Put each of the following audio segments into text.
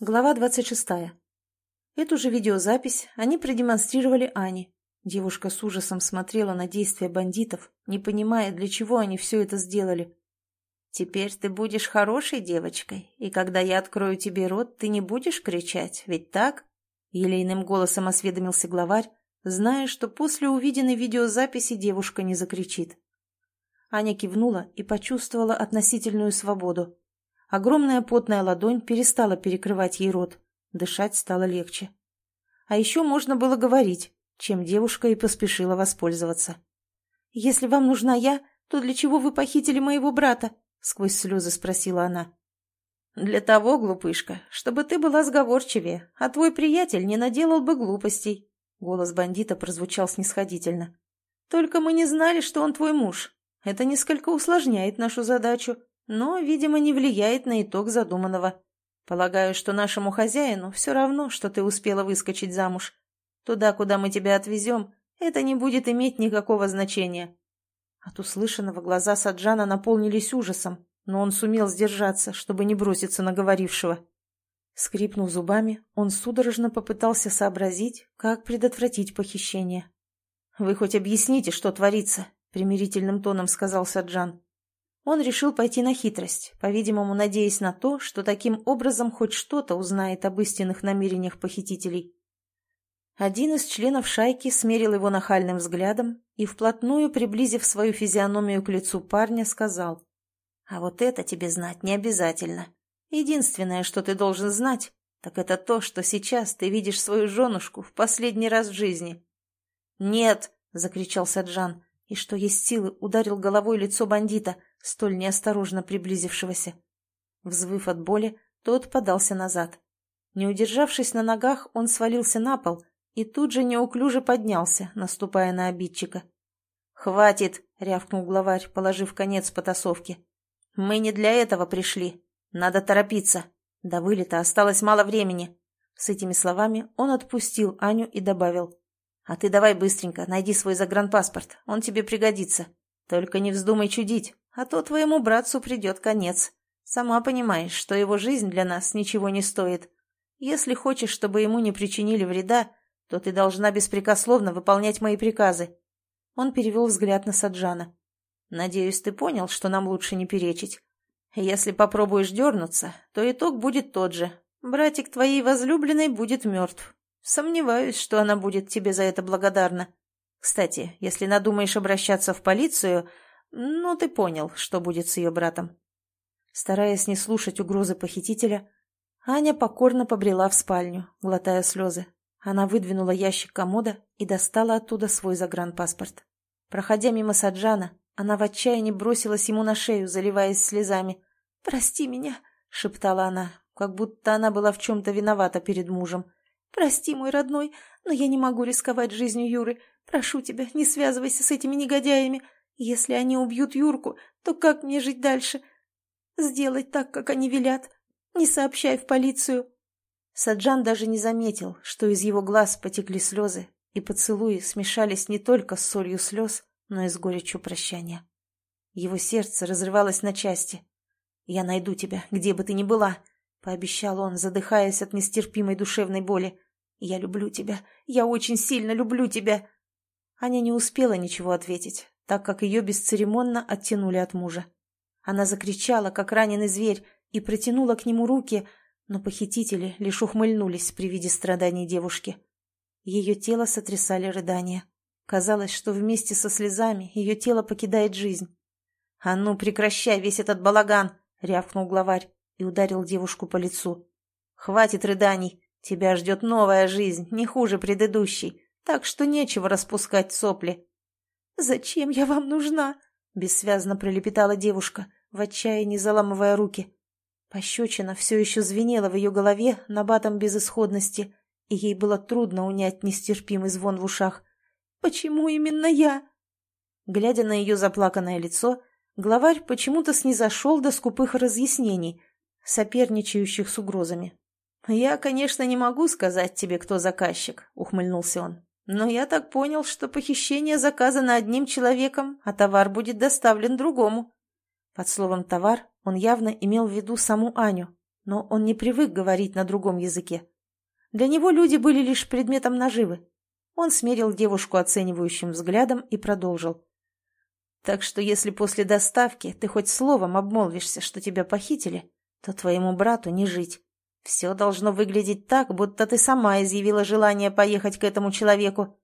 Глава 26. Эту же видеозапись они продемонстрировали Ане. Девушка с ужасом смотрела на действия бандитов, не понимая, для чего они все это сделали. «Теперь ты будешь хорошей девочкой, и когда я открою тебе рот, ты не будешь кричать, ведь так?» Елейным голосом осведомился главарь, зная, что после увиденной видеозаписи девушка не закричит. Аня кивнула и почувствовала относительную свободу. Огромная потная ладонь перестала перекрывать ей рот. Дышать стало легче. А еще можно было говорить, чем девушка и поспешила воспользоваться. «Если вам нужна я, то для чего вы похитили моего брата?» — сквозь слезы спросила она. «Для того, глупышка, чтобы ты была сговорчивее, а твой приятель не наделал бы глупостей». Голос бандита прозвучал снисходительно. «Только мы не знали, что он твой муж. Это несколько усложняет нашу задачу но, видимо, не влияет на итог задуманного. Полагаю, что нашему хозяину все равно, что ты успела выскочить замуж. Туда, куда мы тебя отвезем, это не будет иметь никакого значения». От услышанного глаза Саджана наполнились ужасом, но он сумел сдержаться, чтобы не броситься на говорившего. Скрипнув зубами, он судорожно попытался сообразить, как предотвратить похищение. «Вы хоть объясните, что творится?» — примирительным тоном сказал Саджан. Он решил пойти на хитрость, по-видимому, надеясь на то, что таким образом хоть что-то узнает об истинных намерениях похитителей. Один из членов шайки смерил его нахальным взглядом и, вплотную приблизив свою физиономию к лицу парня, сказал, «А вот это тебе знать не обязательно. Единственное, что ты должен знать, так это то, что сейчас ты видишь свою женушку в последний раз в жизни». «Нет!» — закричал Саджан, и, что есть силы, ударил головой лицо бандита — столь неосторожно приблизившегося. Взвыв от боли, тот подался назад. Не удержавшись на ногах, он свалился на пол и тут же неуклюже поднялся, наступая на обидчика. «Хватит!» — рявкнул главарь, положив конец потасовке. «Мы не для этого пришли. Надо торопиться. До вылета осталось мало времени». С этими словами он отпустил Аню и добавил. «А ты давай быстренько, найди свой загранпаспорт, он тебе пригодится. Только не вздумай чудить, а то твоему братцу придет конец. Сама понимаешь, что его жизнь для нас ничего не стоит. Если хочешь, чтобы ему не причинили вреда, то ты должна беспрекословно выполнять мои приказы». Он перевел взгляд на Саджана. «Надеюсь, ты понял, что нам лучше не перечить. Если попробуешь дернуться, то итог будет тот же. Братик твоей возлюбленной будет мертв. Сомневаюсь, что она будет тебе за это благодарна. Кстати, если надумаешь обращаться в полицию, ну, ты понял, что будет с ее братом. Стараясь не слушать угрозы похитителя, Аня покорно побрела в спальню, глотая слезы. Она выдвинула ящик комода и достала оттуда свой загранпаспорт. Проходя мимо Саджана, она в отчаянии бросилась ему на шею, заливаясь слезами. «Прости меня», — шептала она, как будто она была в чем-то виновата перед мужем. «Прости, мой родной, но я не могу рисковать жизнью Юры. Прошу тебя, не связывайся с этими негодяями. Если они убьют Юрку, то как мне жить дальше? Сделать так, как они велят. Не сообщай в полицию. Саджан даже не заметил, что из его глаз потекли слезы, и поцелуи смешались не только с солью слез, но и с горечью прощания. Его сердце разрывалось на части. «Я найду тебя, где бы ты ни была», — пообещал он, задыхаясь от нестерпимой душевной боли. «Я люблю тебя. Я очень сильно люблю тебя». Аня не успела ничего ответить, так как ее бесцеремонно оттянули от мужа. Она закричала, как раненый зверь, и протянула к нему руки, но похитители лишь ухмыльнулись при виде страданий девушки. Ее тело сотрясали рыдания. Казалось, что вместе со слезами ее тело покидает жизнь. «А ну, прекращай весь этот балаган!» — рявкнул главарь и ударил девушку по лицу. «Хватит рыданий! Тебя ждет новая жизнь, не хуже предыдущей, так что нечего распускать сопли!» «Зачем я вам нужна?» — бессвязно пролепетала девушка, в отчаянии заламывая руки. Пощечина все еще звенела в ее голове набатом безысходности, и ей было трудно унять нестерпимый звон в ушах. «Почему именно я?» Глядя на ее заплаканное лицо, главарь почему-то снизошел до скупых разъяснений, соперничающих с угрозами. «Я, конечно, не могу сказать тебе, кто заказчик», — ухмыльнулся он. Но я так понял, что похищение заказано одним человеком, а товар будет доставлен другому. Под словом «товар» он явно имел в виду саму Аню, но он не привык говорить на другом языке. Для него люди были лишь предметом наживы. Он смерил девушку оценивающим взглядом и продолжил. «Так что если после доставки ты хоть словом обмолвишься, что тебя похитили, то твоему брату не жить. Все должно выглядеть так, будто ты сама изъявила желание поехать к этому человеку».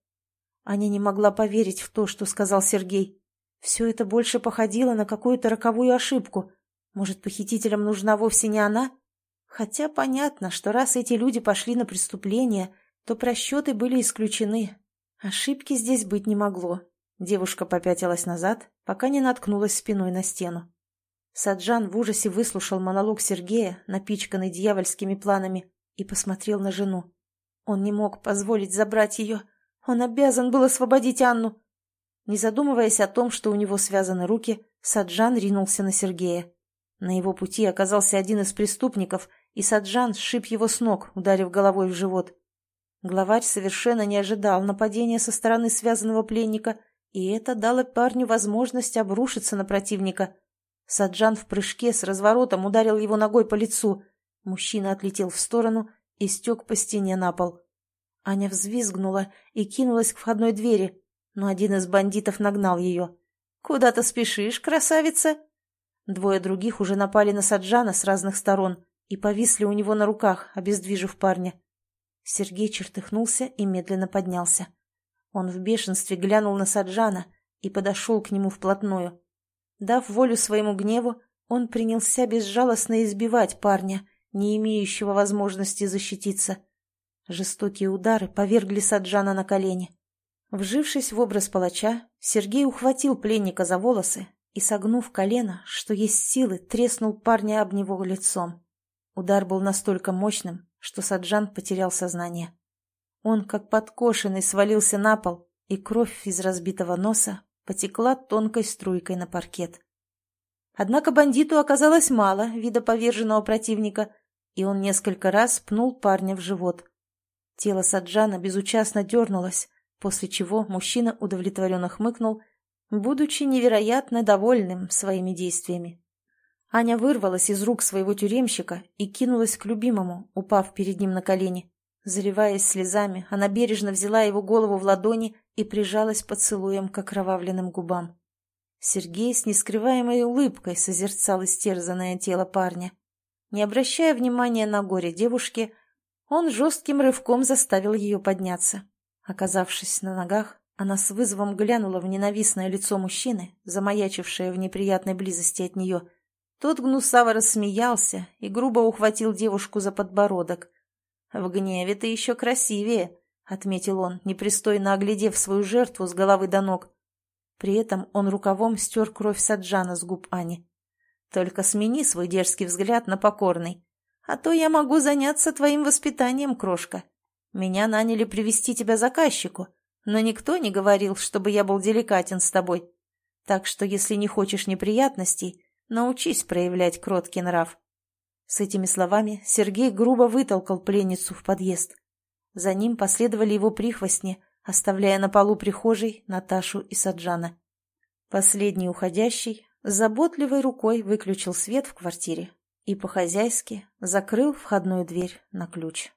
Аня не могла поверить в то, что сказал Сергей. Все это больше походило на какую-то роковую ошибку. Может, похитителям нужна вовсе не она? Хотя понятно, что раз эти люди пошли на преступление, то просчеты были исключены. Ошибки здесь быть не могло. Девушка попятилась назад, пока не наткнулась спиной на стену. Саджан в ужасе выслушал монолог Сергея, напичканный дьявольскими планами, и посмотрел на жену. Он не мог позволить забрать ее. Он обязан был освободить Анну. Не задумываясь о том, что у него связаны руки, Саджан ринулся на Сергея. На его пути оказался один из преступников, и Саджан сшиб его с ног, ударив головой в живот. Главарь совершенно не ожидал нападения со стороны связанного пленника, и это дало парню возможность обрушиться на противника. Саджан в прыжке с разворотом ударил его ногой по лицу. Мужчина отлетел в сторону и стек по стене на пол. Аня взвизгнула и кинулась к входной двери, но один из бандитов нагнал ее. «Куда ты спешишь, красавица?» Двое других уже напали на Саджана с разных сторон и повисли у него на руках, обездвижив парня. Сергей чертыхнулся и медленно поднялся. Он в бешенстве глянул на Саджана и подошел к нему вплотную. Дав волю своему гневу, он принялся безжалостно избивать парня, не имеющего возможности защититься. Жестокие удары повергли Саджана на колени. Вжившись в образ палача, Сергей ухватил пленника за волосы и, согнув колено, что есть силы, треснул парня об него лицом. Удар был настолько мощным, что Саджан потерял сознание. Он, как подкошенный, свалился на пол, и кровь из разбитого носа потекла тонкой струйкой на паркет. Однако бандиту оказалось мало вида поверженного противника, и он несколько раз пнул парня в живот. Тело Саджана безучастно дернулось, после чего мужчина удовлетворенно хмыкнул, будучи невероятно довольным своими действиями. Аня вырвалась из рук своего тюремщика и кинулась к любимому, упав перед ним на колени. Заливаясь слезами, она бережно взяла его голову в ладони и прижалась поцелуем к окровавленным губам. Сергей с нескрываемой улыбкой созерцал истерзанное тело парня. Не обращая внимания на горе девушки, он жестким рывком заставил ее подняться. Оказавшись на ногах, она с вызовом глянула в ненавистное лицо мужчины, замаячившее в неприятной близости от нее — тот гнусаво рассмеялся и грубо ухватил девушку за подбородок. «В гневе ты еще красивее», — отметил он, непристойно оглядев свою жертву с головы до ног. При этом он рукавом стер кровь Саджана с губ Ани. «Только смени свой дерзкий взгляд на покорный, а то я могу заняться твоим воспитанием, крошка. Меня наняли привести тебя заказчику, но никто не говорил, чтобы я был деликатен с тобой. Так что, если не хочешь неприятностей, Научись проявлять кроткий нрав. С этими словами Сергей грубо вытолкал пленницу в подъезд. За ним последовали его прихвостни, оставляя на полу прихожей Наташу и Саджана. Последний уходящий заботливой рукой выключил свет в квартире и по-хозяйски закрыл входную дверь на ключ.